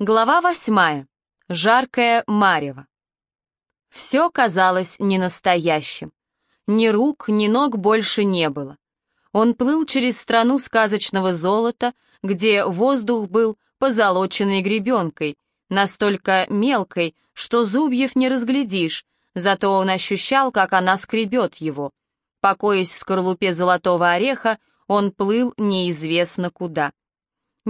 Глава восьмая. Жаркое марево. Все казалось ненастоящим. Ни рук, ни ног больше не было. Он плыл через страну сказочного золота, где воздух был позолоченной гребенкой, настолько мелкой, что зубьев не разглядишь, зато он ощущал, как она скребет его. Покоясь в скорлупе золотого ореха, он плыл неизвестно куда.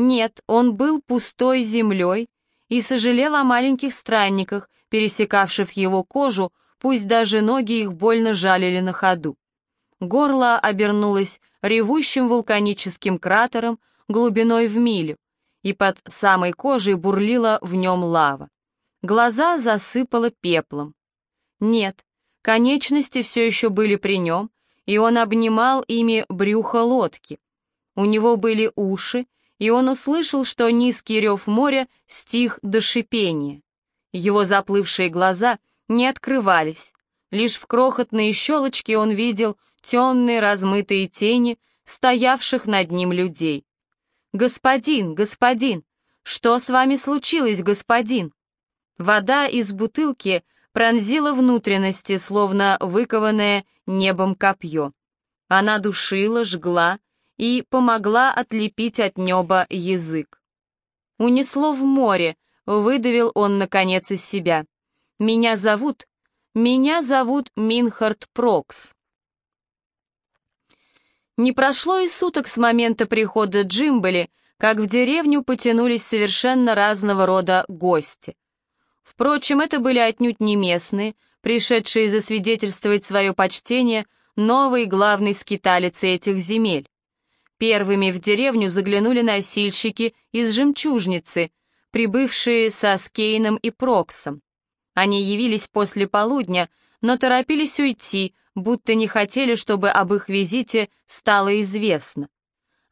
Нет, он был пустой землей и сожалел о маленьких странниках, пересекавших его кожу, пусть даже ноги их больно жалили на ходу. Горло обернулось ревущим вулканическим кратером глубиной в милю, и под самой кожей бурлила в нем лава. Глаза засыпало пеплом. Нет, конечности все еще были при нем, и он обнимал ими брюхо лодки. У него были уши, и он услышал, что низкий рев моря стих до шипения. Его заплывшие глаза не открывались, лишь в крохотные щелочки он видел темные размытые тени стоявших над ним людей. «Господин, господин, что с вами случилось, господин?» Вода из бутылки пронзила внутренности, словно выкованное небом копье. Она душила, жгла, и помогла отлепить от неба язык. Унесло в море, выдавил он наконец из себя. «Меня зовут... Меня зовут Минхард Прокс». Не прошло и суток с момента прихода Джимбели, как в деревню потянулись совершенно разного рода гости. Впрочем, это были отнюдь не местные, пришедшие засвидетельствовать свое почтение новой главной скиталицы этих земель. Первыми в деревню заглянули носильщики из жемчужницы, прибывшие со Скейном и Проксом. Они явились после полудня, но торопились уйти, будто не хотели, чтобы об их визите стало известно.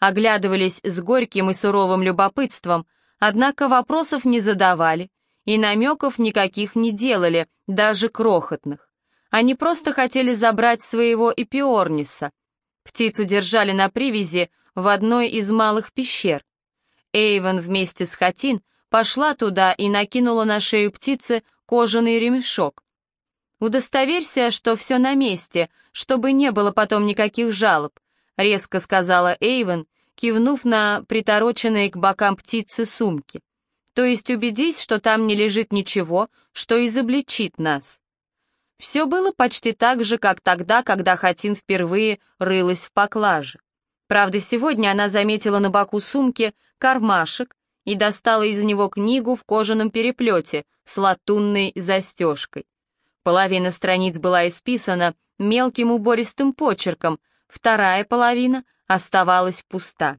Оглядывались с горьким и суровым любопытством, однако вопросов не задавали и намеков никаких не делали, даже крохотных. Они просто хотели забрать своего Эпиорниса — Птицу держали на привязи в одной из малых пещер. Эйвен вместе с Хатин пошла туда и накинула на шею птицы кожаный ремешок. «Удостоверься, что все на месте, чтобы не было потом никаких жалоб», резко сказала Эйвен, кивнув на притороченные к бокам птицы сумки. «То есть убедись, что там не лежит ничего, что изобличит нас». Все было почти так же, как тогда, когда Хатин впервые рылась в поклаже. Правда, сегодня она заметила на боку сумки кармашек и достала из него книгу в кожаном переплете с латунной застежкой. Половина страниц была исписана мелким убористым почерком, вторая половина оставалась пуста.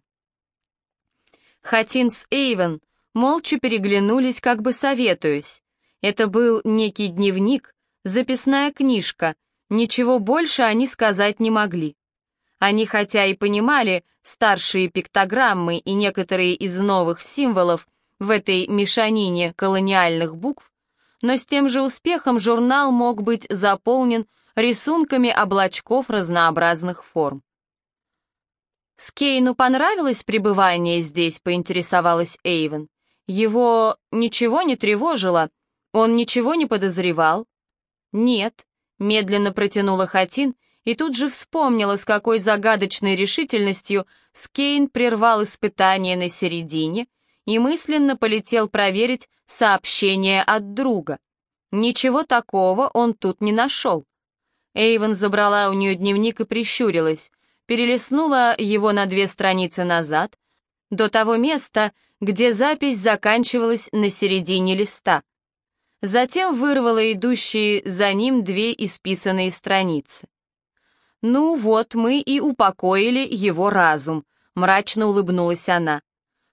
Хатин с Эйвен молча переглянулись, как бы советуясь. Это был некий дневник, записная книжка, ничего больше они сказать не могли. Они хотя и понимали старшие пиктограммы и некоторые из новых символов в этой мешанине колониальных букв, но с тем же успехом журнал мог быть заполнен рисунками облачков разнообразных форм. «Скейну понравилось пребывание здесь?» — поинтересовалась Эйвен. «Его ничего не тревожило, он ничего не подозревал, «Нет», — медленно протянула Хатин и тут же вспомнила, с какой загадочной решительностью Скейн прервал испытание на середине и мысленно полетел проверить сообщение от друга. Ничего такого он тут не нашел. Эйвен забрала у нее дневник и прищурилась, перелистнула его на две страницы назад, до того места, где запись заканчивалась на середине листа затем вырвала идущие за ним две исписанные страницы. «Ну вот, мы и упокоили его разум», — мрачно улыбнулась она.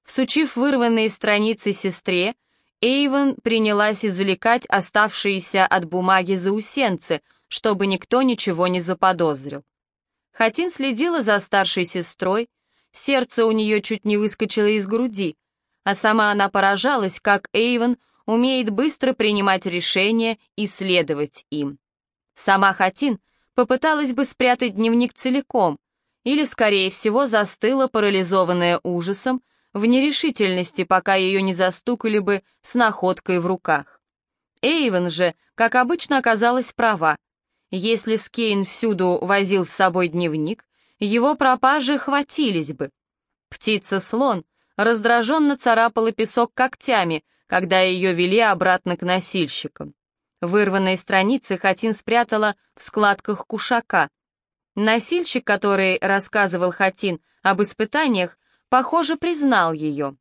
Всучив вырванные страницы сестре, Эйвен принялась извлекать оставшиеся от бумаги заусенцы, чтобы никто ничего не заподозрил. Хатин следила за старшей сестрой, сердце у нее чуть не выскочило из груди, а сама она поражалась, как Эйвен — умеет быстро принимать решения и следовать им. Сама Хатин попыталась бы спрятать дневник целиком, или, скорее всего, застыла, парализованная ужасом, в нерешительности, пока ее не застукали бы с находкой в руках. Эйвен же, как обычно, оказалась права. Если Скейн всюду возил с собой дневник, его пропажи хватились бы. Птица-слон раздраженно царапала песок когтями, когда ее вели обратно к носильщикам. Вырванные страницы Хатин спрятала в складках кушака. Носильщик, который рассказывал Хатин об испытаниях, похоже, признал ее.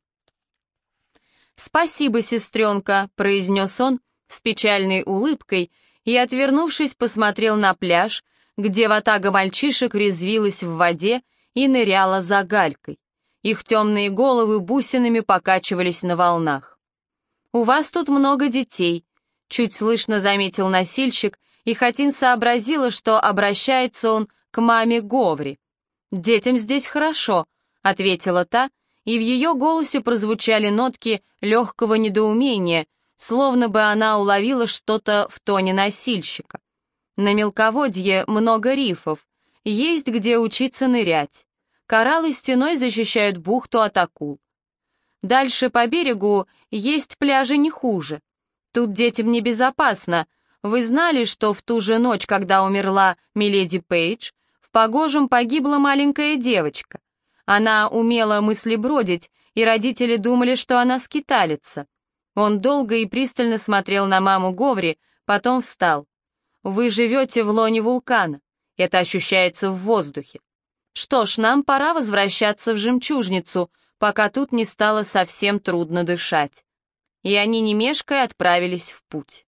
«Спасибо, сестренка», — произнес он с печальной улыбкой и, отвернувшись, посмотрел на пляж, где ватага мальчишек резвилась в воде и ныряла за галькой. Их темные головы бусинами покачивались на волнах. «У вас тут много детей», — чуть слышно заметил носильщик, и Хатин сообразила, что обращается он к маме Говри. «Детям здесь хорошо», — ответила та, и в ее голосе прозвучали нотки легкого недоумения, словно бы она уловила что-то в тоне носильщика. На мелководье много рифов, есть где учиться нырять. Кораллы стеной защищают бухту от акул. Дальше по берегу есть пляжи не хуже. Тут детям небезопасно. Вы знали, что в ту же ночь, когда умерла Миледи Пейдж, в Погожем погибла маленькая девочка. Она умела мыслебродить, и родители думали, что она скиталится. Он долго и пристально смотрел на маму Говри, потом встал. «Вы живете в лоне вулкана. Это ощущается в воздухе. Что ж, нам пора возвращаться в жемчужницу», пока тут не стало совсем трудно дышать. И они, не мешкая, отправились в путь.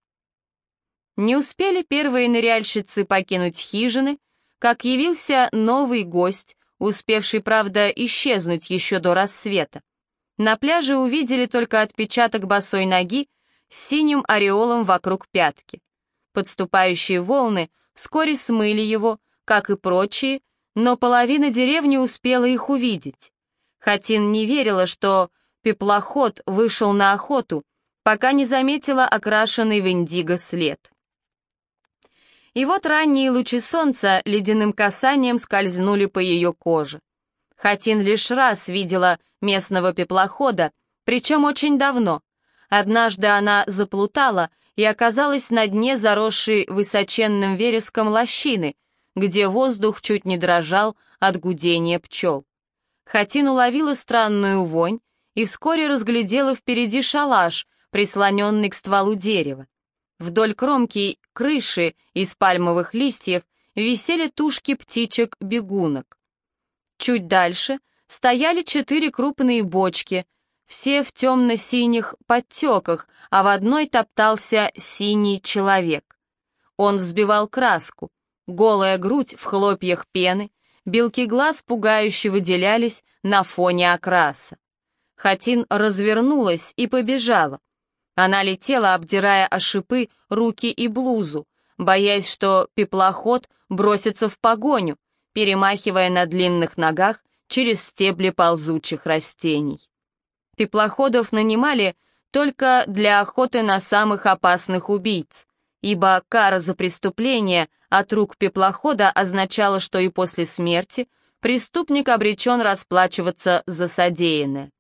Не успели первые ныряльщицы покинуть хижины, как явился новый гость, успевший, правда, исчезнуть еще до рассвета. На пляже увидели только отпечаток босой ноги с синим ореолом вокруг пятки. Подступающие волны вскоре смыли его, как и прочие, но половина деревни успела их увидеть. Хатин не верила, что пеплоход вышел на охоту, пока не заметила окрашенный в индиго след. И вот ранние лучи солнца ледяным касанием скользнули по ее коже. Хатин лишь раз видела местного пеплохода, причем очень давно. Однажды она заплутала и оказалась на дне заросшей высоченным вереском лощины, где воздух чуть не дрожал от гудения пчел. Хатин уловила странную вонь и вскоре разглядела впереди шалаш, прислоненный к стволу дерева. Вдоль кромки крыши из пальмовых листьев висели тушки птичек-бегунок. Чуть дальше стояли четыре крупные бочки, все в темно-синих подтеках, а в одной топтался синий человек. Он взбивал краску, голая грудь в хлопьях пены, Белки глаз пугающе выделялись на фоне окраса. Хатин развернулась и побежала. Она летела, обдирая о шипы руки и блузу, боясь, что пеплоход бросится в погоню, перемахивая на длинных ногах через стебли ползучих растений. Пеплоходов нанимали только для охоты на самых опасных убийц, ибо кара за преступление от рук пеплохода означала, что и после смерти преступник обречен расплачиваться за содеянное.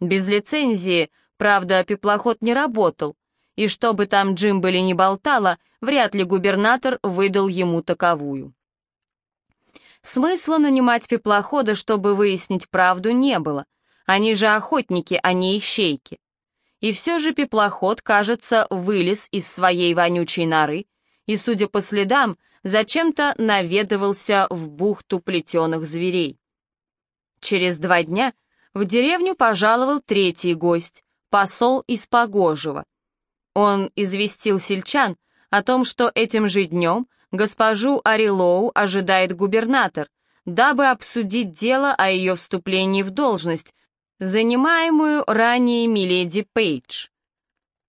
Без лицензии, правда, пеплоход не работал, и что бы там Джимбели не болтала, вряд ли губернатор выдал ему таковую. Смысла нанимать пеплохода, чтобы выяснить правду, не было. Они же охотники, а не ищейки. И все же пеплоход, кажется, вылез из своей вонючей норы и, судя по следам, зачем-то наведывался в бухту плетеных зверей. Через два дня в деревню пожаловал третий гость, посол из Погожего. Он известил сельчан о том, что этим же днем госпожу Арилоу ожидает губернатор, дабы обсудить дело о ее вступлении в должность, занимаемую ранее Миледи Пейдж.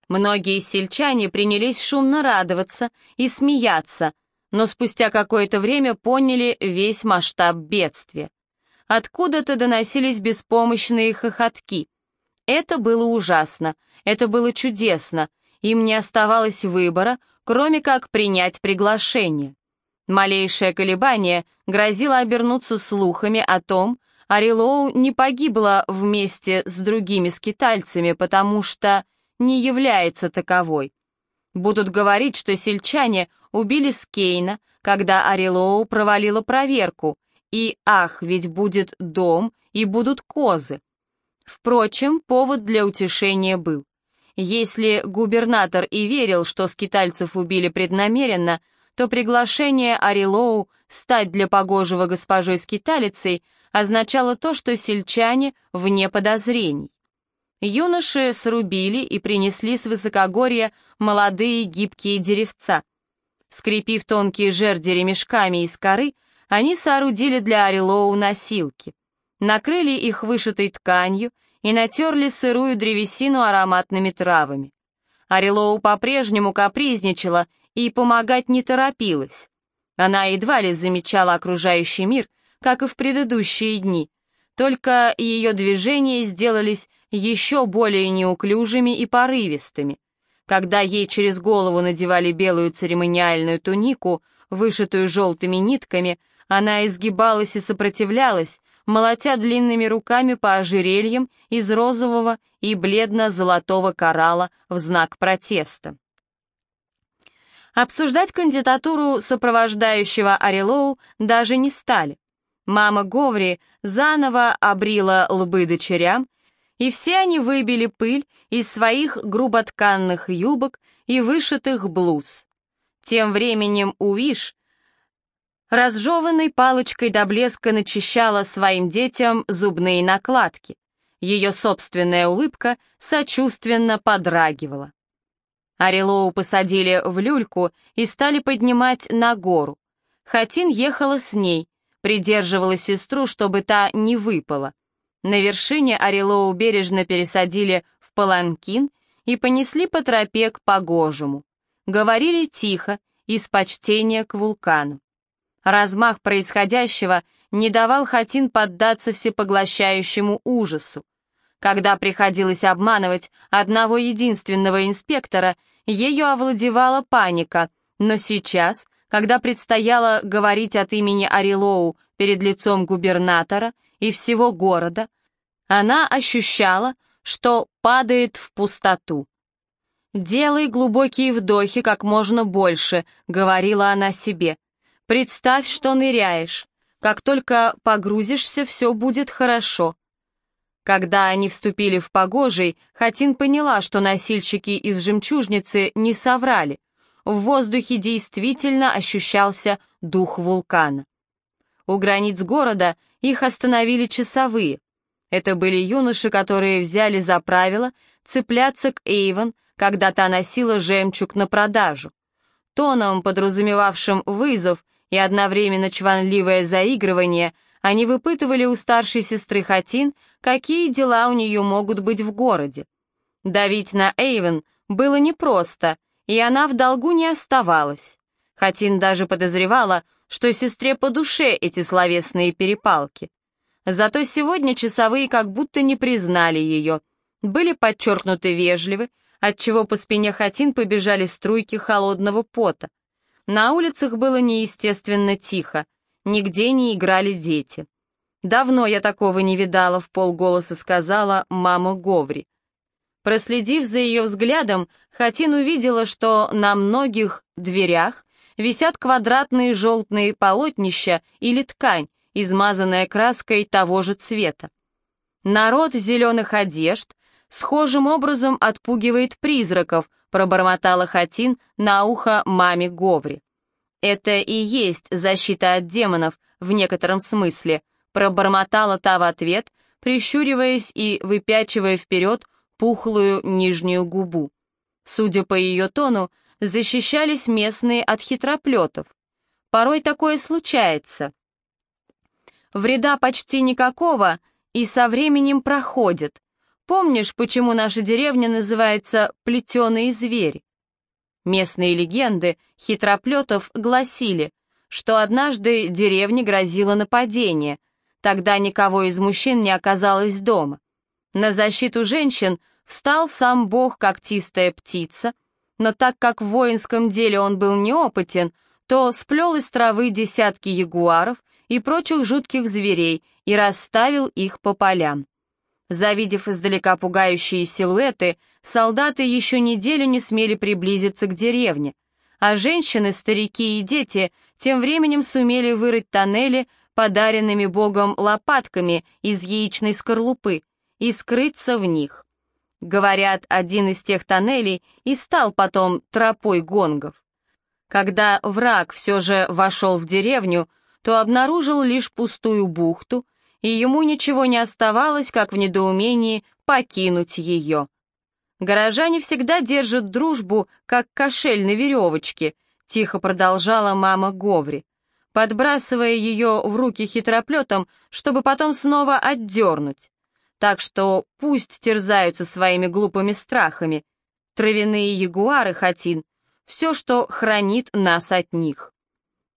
Многие сельчане принялись шумно радоваться и смеяться, но спустя какое-то время поняли весь масштаб бедствия. Откуда-то доносились беспомощные хохотки. Это было ужасно, это было чудесно, им не оставалось выбора, кроме как принять приглашение. Малейшее колебание грозило обернуться слухами о том, Арилоу не погибла вместе с другими скитальцами, потому что не является таковой. Будут говорить, что сельчане убили Скейна, когда Арилоу провалила проверку, и ах, ведь будет дом и будут козы. Впрочем, повод для утешения был. Если губернатор и верил, что скитальцев убили преднамеренно, то приглашение Арилоу стать для погожего госпожой скиталицей означало то, что сельчане вне подозрений. Юноши срубили и принесли с высокогорья молодые гибкие деревца. Скрепив тонкие жерди ремешками из коры, они соорудили для Арилоу носилки. Накрыли их вышитой тканью и натерли сырую древесину ароматными травами. Арилоу по-прежнему капризничала и помогать не торопилась. Она едва ли замечала окружающий мир, как и в предыдущие дни, только ее движения сделались еще более неуклюжими и порывистыми. Когда ей через голову надевали белую церемониальную тунику, вышитую желтыми нитками, она изгибалась и сопротивлялась, молотя длинными руками по ожерельям из розового и бледно-золотого коралла в знак протеста. Обсуждать кандидатуру сопровождающего Арилоу даже не стали. Мама Говри заново обрила лбы дочерям, и все они выбили пыль из своих груботканных юбок и вышитых блуз. Тем временем Уиш разжеванной палочкой до блеска начищала своим детям зубные накладки. Ее собственная улыбка сочувственно подрагивала. Арилоу посадили в люльку и стали поднимать на гору. Хатин ехала с ней, придерживала сестру, чтобы та не выпала. На вершине Арилоу бережно пересадили в паланкин и понесли по тропе к погожему. Говорили тихо, из почтения к вулкану. Размах происходящего не давал Хатин поддаться всепоглощающему ужасу. Когда приходилось обманывать одного единственного инспектора, ею овладевала паника, но сейчас, когда предстояло говорить от имени Арилоу перед лицом губернатора и всего города, она ощущала, что падает в пустоту. «Делай глубокие вдохи как можно больше», — говорила она себе. Представь, что ныряешь. Как только погрузишься, все будет хорошо. Когда они вступили в погожий, Хатин поняла, что носильщики из жемчужницы не соврали. В воздухе действительно ощущался дух вулкана. У границ города их остановили часовые. Это были юноши, которые взяли за правило цепляться к Эйвен, когда та носила жемчуг на продажу. Тоном, подразумевавшим вызов, и одновременно чванливое заигрывание, они выпытывали у старшей сестры Хатин, какие дела у нее могут быть в городе. Давить на Эйвен было непросто, и она в долгу не оставалась. Хатин даже подозревала, что сестре по душе эти словесные перепалки. Зато сегодня часовые как будто не признали ее, были подчеркнуты вежливы, отчего по спине Хатин побежали струйки холодного пота. На улицах было неестественно тихо, нигде не играли дети. «Давно я такого не видала», — в полголоса сказала мама Говри. Проследив за ее взглядом, Хатин увидела, что на многих дверях висят квадратные желтые полотнища или ткань, измазанная краской того же цвета. Народ зеленых одежд схожим образом отпугивает призраков, пробормотала Хатин на ухо маме Говри. «Это и есть защита от демонов в некотором смысле», пробормотала та в ответ, прищуриваясь и выпячивая вперед пухлую нижнюю губу. Судя по ее тону, защищались местные от хитроплетов. Порой такое случается. Вреда почти никакого и со временем проходит, Помнишь, почему наша деревня называется «плетеный зверь»? Местные легенды хитроплетов гласили, что однажды деревне грозило нападение. Тогда никого из мужчин не оказалось дома. На защиту женщин встал сам бог когтистая птица, но так как в воинском деле он был неопытен, то сплел из травы десятки ягуаров и прочих жутких зверей и расставил их по полям. Завидев издалека пугающие силуэты, солдаты еще неделю не смели приблизиться к деревне, а женщины, старики и дети тем временем сумели вырыть тоннели подаренными богом лопатками из яичной скорлупы и скрыться в них. Говорят, один из тех тоннелей и стал потом тропой гонгов. Когда враг все же вошел в деревню, то обнаружил лишь пустую бухту, и ему ничего не оставалось, как в недоумении покинуть ее. Горожане всегда держат дружбу, как кошель на веревочке, тихо продолжала мама Говри, подбрасывая ее в руки хитроплетом, чтобы потом снова отдернуть. Так что пусть терзаются своими глупыми страхами. Травяные ягуары, Хатин, все, что хранит нас от них.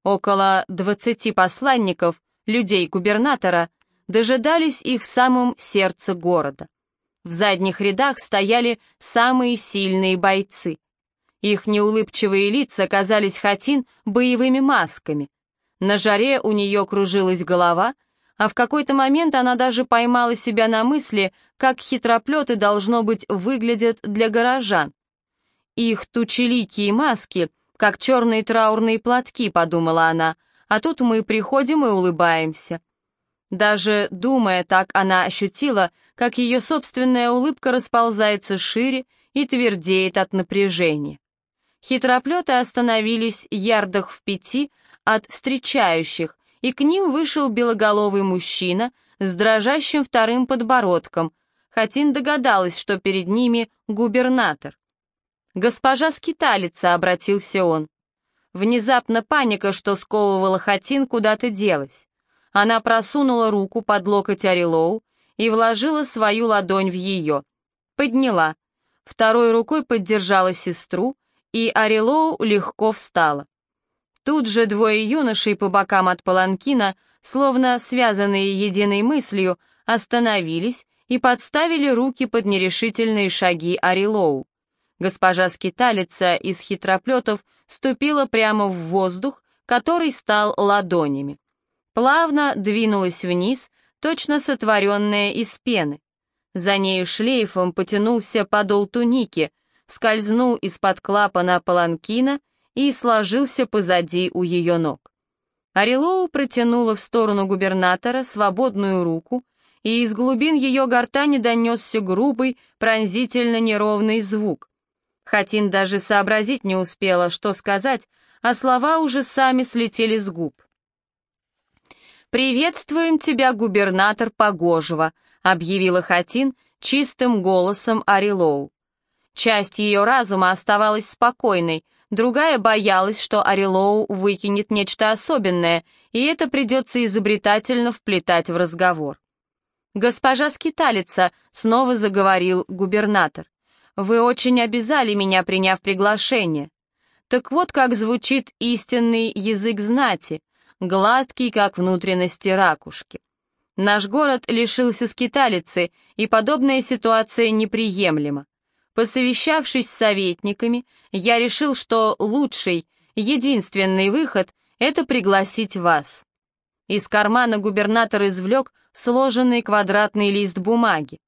Около двадцати посланников, людей губернатора, дожидались их в самом сердце города. В задних рядах стояли самые сильные бойцы. Их неулыбчивые лица казались Хатин боевыми масками. На жаре у нее кружилась голова, а в какой-то момент она даже поймала себя на мысли, как хитроплеты, должно быть, выглядят для горожан. Их тучеликие маски, как черные траурные платки, подумала она, а тут мы приходим и улыбаемся. Даже думая так, она ощутила, как ее собственная улыбка расползается шире и твердеет от напряжения. Хитроплеты остановились ярдах в пяти от встречающих, и к ним вышел белоголовый мужчина с дрожащим вторым подбородком. Хатин догадалась, что перед ними губернатор. «Госпожа скиталица», — обратился он. Внезапно паника, что сковывала Хатин, куда-то делась. Она просунула руку под локоть Арилоу и вложила свою ладонь в ее. Подняла. Второй рукой поддержала сестру, и Арилоу легко встала. Тут же двое юношей по бокам от паланкина, словно связанные единой мыслью, остановились и подставили руки под нерешительные шаги Арилоу. Госпожа скиталица из хитроплетов ступила прямо в воздух, который стал ладонями плавно двинулась вниз, точно сотворенная из пены. За нею шлейфом потянулся подол туники, скользнул из-под клапана паланкина и сложился позади у ее ног. Орелоу протянула в сторону губернатора свободную руку, и из глубин ее гортани донесся грубый, пронзительно неровный звук. Хатин даже сообразить не успела, что сказать, а слова уже сами слетели с губ. «Приветствуем тебя, губернатор Погожего», — объявила Хатин чистым голосом Арилоу. Часть ее разума оставалась спокойной, другая боялась, что Арилоу выкинет нечто особенное, и это придется изобретательно вплетать в разговор. «Госпожа скиталица», — снова заговорил губернатор, — «вы очень обязали меня, приняв приглашение. Так вот как звучит истинный язык знати гладкий, как внутренности ракушки. Наш город лишился скиталицы, и подобная ситуация неприемлема. Посовещавшись с советниками, я решил, что лучший, единственный выход — это пригласить вас. Из кармана губернатор извлек сложенный квадратный лист бумаги.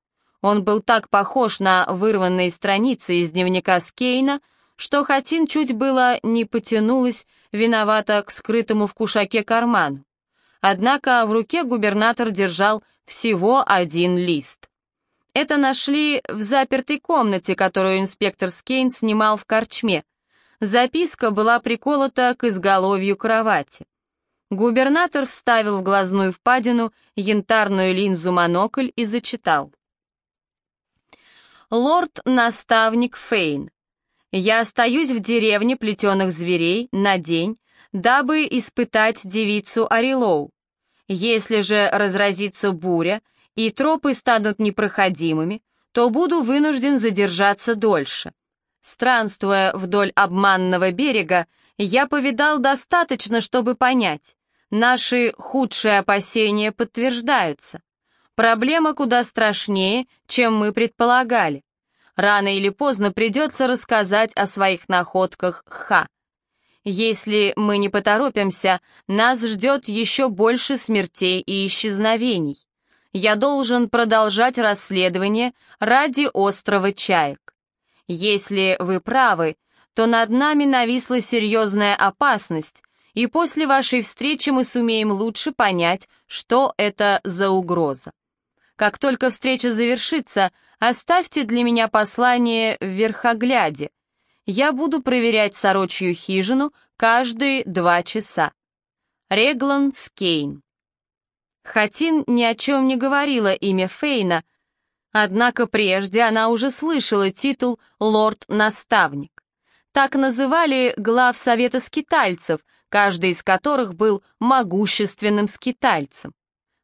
Он был так похож на вырванные страницы из дневника Скейна, что Хатин чуть было не потянулась виновата к скрытому в кушаке карману. Однако в руке губернатор держал всего один лист. Это нашли в запертой комнате, которую инспектор Скейн снимал в корчме. Записка была приколота к изголовью кровати. Губернатор вставил в глазную впадину янтарную линзу-монокль и зачитал. «Лорд-наставник Фейн, я остаюсь в деревне плетеных зверей на день, дабы испытать девицу Арилоу. Если же разразится буря и тропы станут непроходимыми, то буду вынужден задержаться дольше. Странствуя вдоль обманного берега, я повидал достаточно, чтобы понять, наши худшие опасения подтверждаются. Проблема куда страшнее, чем мы предполагали. Рано или поздно придется рассказать о своих находках Ха. Если мы не поторопимся, нас ждет еще больше смертей и исчезновений. Я должен продолжать расследование ради острова Чаек. Если вы правы, то над нами нависла серьезная опасность, и после вашей встречи мы сумеем лучше понять, что это за угроза. Как только встреча завершится, оставьте для меня послание в верхогляде. Я буду проверять сорочью хижину каждые два часа. Реглан Скейн. Хатин ни о чем не говорила имя Фейна, однако прежде она уже слышала титул «Лорд-наставник». Так называли глав Совета скитальцев, каждый из которых был могущественным скитальцем.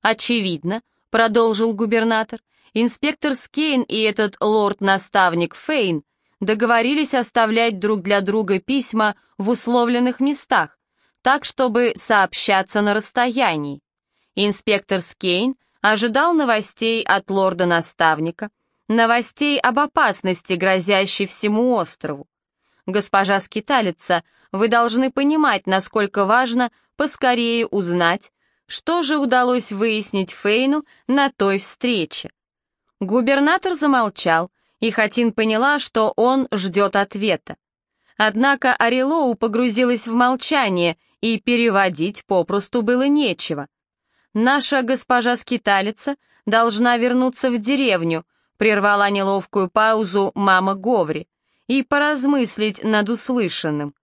Очевидно, продолжил губернатор, инспектор Скейн и этот лорд-наставник Фейн договорились оставлять друг для друга письма в условленных местах, так, чтобы сообщаться на расстоянии. Инспектор Скейн ожидал новостей от лорда-наставника, новостей об опасности, грозящей всему острову. Госпожа скиталица, вы должны понимать, насколько важно поскорее узнать, что же удалось выяснить Фейну на той встрече. Губернатор замолчал, и Хатин поняла, что он ждет ответа. Однако Арилоу погрузилась в молчание, и переводить попросту было нечего. «Наша госпожа-скиталица должна вернуться в деревню», прервала неловкую паузу мама Говри, и поразмыслить над услышанным.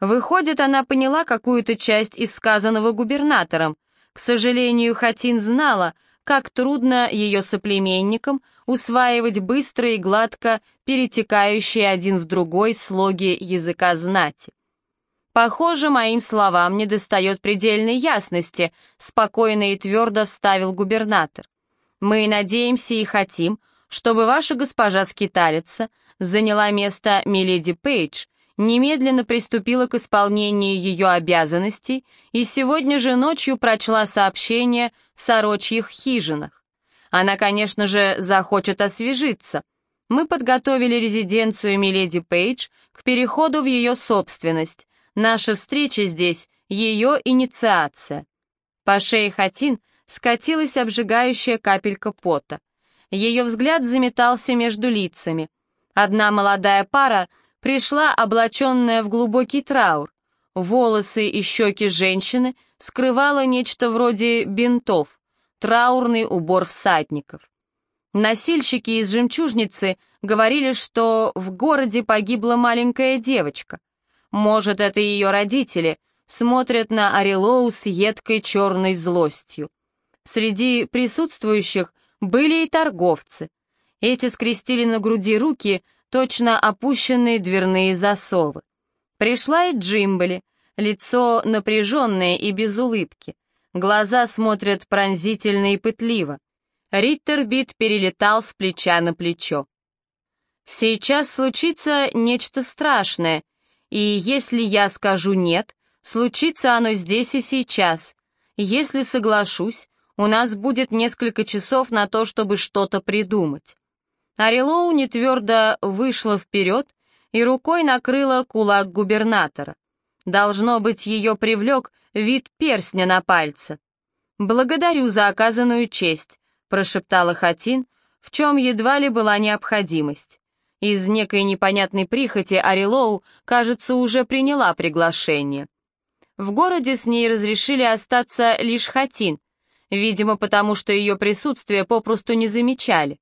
Выходит, она поняла какую-то часть из сказанного губернатором. К сожалению, Хатин знала, как трудно ее соплеменникам усваивать быстро и гладко перетекающие один в другой слоги языка знати. «Похоже, моим словам недостает предельной ясности», спокойно и твердо вставил губернатор. «Мы надеемся и хотим, чтобы ваша госпожа-скиталица заняла место Миледи Пейдж, немедленно приступила к исполнению ее обязанностей и сегодня же ночью прочла сообщение в сорочьих хижинах. Она, конечно же, захочет освежиться. Мы подготовили резиденцию Миледи Пейдж к переходу в ее собственность. Наша встреча здесь — ее инициация. По шее Хатин скатилась обжигающая капелька пота. Ее взгляд заметался между лицами. Одна молодая пара пришла облаченная в глубокий траур. Волосы и щеки женщины скрывало нечто вроде бинтов, траурный убор всадников. Носильщики из жемчужницы говорили, что в городе погибла маленькая девочка. Может, это ее родители смотрят на Арилоу с едкой черной злостью. Среди присутствующих были и торговцы. Эти скрестили на груди руки, точно опущенные дверные засовы. Пришла и Джимбели, лицо напряженное и без улыбки. Глаза смотрят пронзительно и пытливо. Риттербит перелетал с плеча на плечо. «Сейчас случится нечто страшное, и если я скажу «нет», случится оно здесь и сейчас. Если соглашусь, у нас будет несколько часов на то, чтобы что-то придумать. Арилоу нетвердо вышла вперед и рукой накрыла кулак губернатора. Должно быть, ее привлек вид перстня на пальце. «Благодарю за оказанную честь», — прошептала Хатин, в чем едва ли была необходимость. Из некой непонятной прихоти Арилоу, кажется, уже приняла приглашение. В городе с ней разрешили остаться лишь Хатин, видимо, потому что ее присутствие попросту не замечали.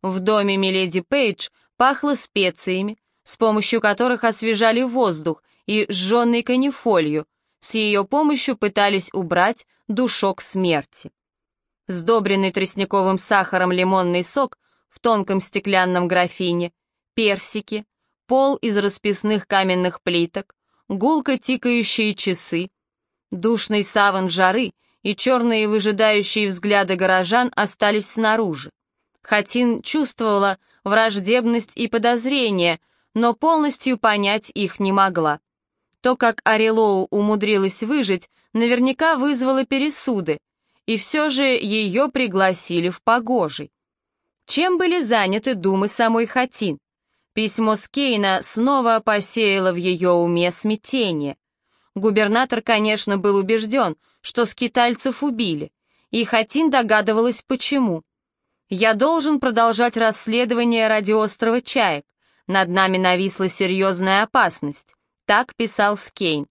В доме Миледи Пейдж пахло специями, с помощью которых освежали воздух, и сжженной канифолью, с ее помощью пытались убрать душок смерти. Сдобренный тростниковым сахаром лимонный сок в тонком стеклянном графине, персики, пол из расписных каменных плиток, гулко тикающие часы, душный саван жары и черные выжидающие взгляды горожан остались снаружи. Хатин чувствовала враждебность и подозрение, но полностью понять их не могла. То, как Арилоу умудрилась выжить, наверняка вызвало пересуды, и все же ее пригласили в погожий. Чем были заняты думы самой Хатин? Письмо Скейна снова посеяло в ее уме смятение. Губернатор, конечно, был убежден, что скитальцев убили, и Хатин догадывалась, почему. «Я должен продолжать расследование ради острова Чаек. Над нами нависла серьезная опасность», — так писал Скейн.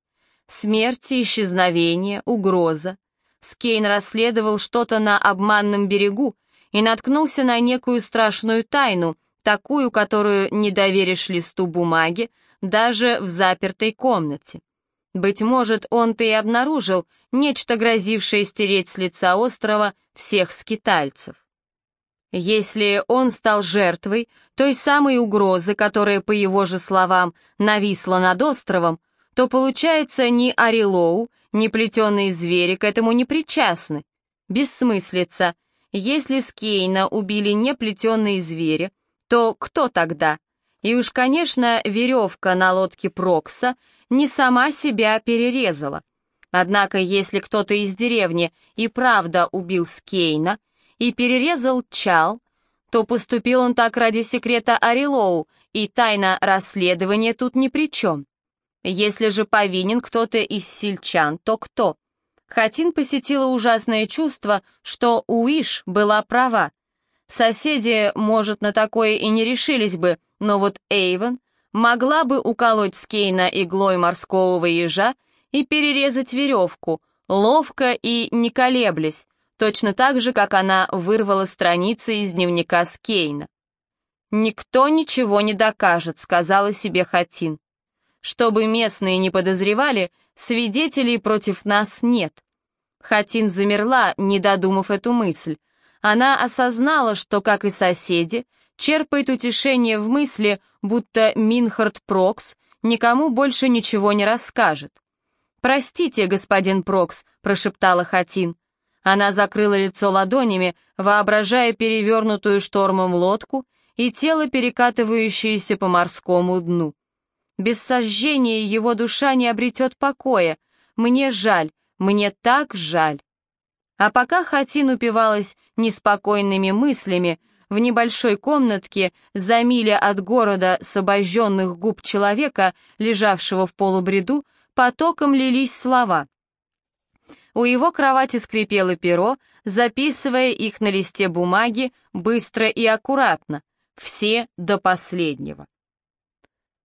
«Смерть, исчезновение, угроза. Скейн расследовал что-то на обманном берегу и наткнулся на некую страшную тайну, такую, которую не доверишь листу бумаги, даже в запертой комнате. Быть может, он-то и обнаружил нечто, грозившее стереть с лица острова всех скитальцев. Если он стал жертвой той самой угрозы, которая, по его же словам, нависла над островом, то, получается, ни Арилоу, ни плетеные звери к этому не причастны. Бессмыслица. Если Скейна убили не плетеные звери, то кто тогда? И уж, конечно, веревка на лодке Прокса не сама себя перерезала. Однако, если кто-то из деревни и правда убил Скейна и перерезал Чал, то поступил он так ради секрета Арилоу, и тайна расследования тут ни при чем. Если же повинен кто-то из сельчан, то кто? Хатин посетила ужасное чувство, что Уиш была права. Соседи, может, на такое и не решились бы, но вот Эйвен могла бы уколоть Скейна иглой морского ежа и перерезать веревку, ловко и не колеблясь, точно так же, как она вырвала страницы из дневника Скейна. «Никто ничего не докажет», — сказала себе Хатин. «Чтобы местные не подозревали, свидетелей против нас нет». Хатин замерла, не додумав эту мысль. Она осознала, что, как и соседи, черпает утешение в мысли, будто Минхард Прокс никому больше ничего не расскажет. «Простите, господин Прокс», — прошептала Хатин. Она закрыла лицо ладонями, воображая перевернутую штормом лодку и тело, перекатывающееся по морскому дну. Без сожжения его душа не обретет покоя. Мне жаль, мне так жаль. А пока Хатин упивалась неспокойными мыслями, в небольшой комнатке за миля от города с обожженных губ человека, лежавшего в полубреду, потоком лились слова. У его кровати скрипело перо, записывая их на листе бумаги быстро и аккуратно, все до последнего.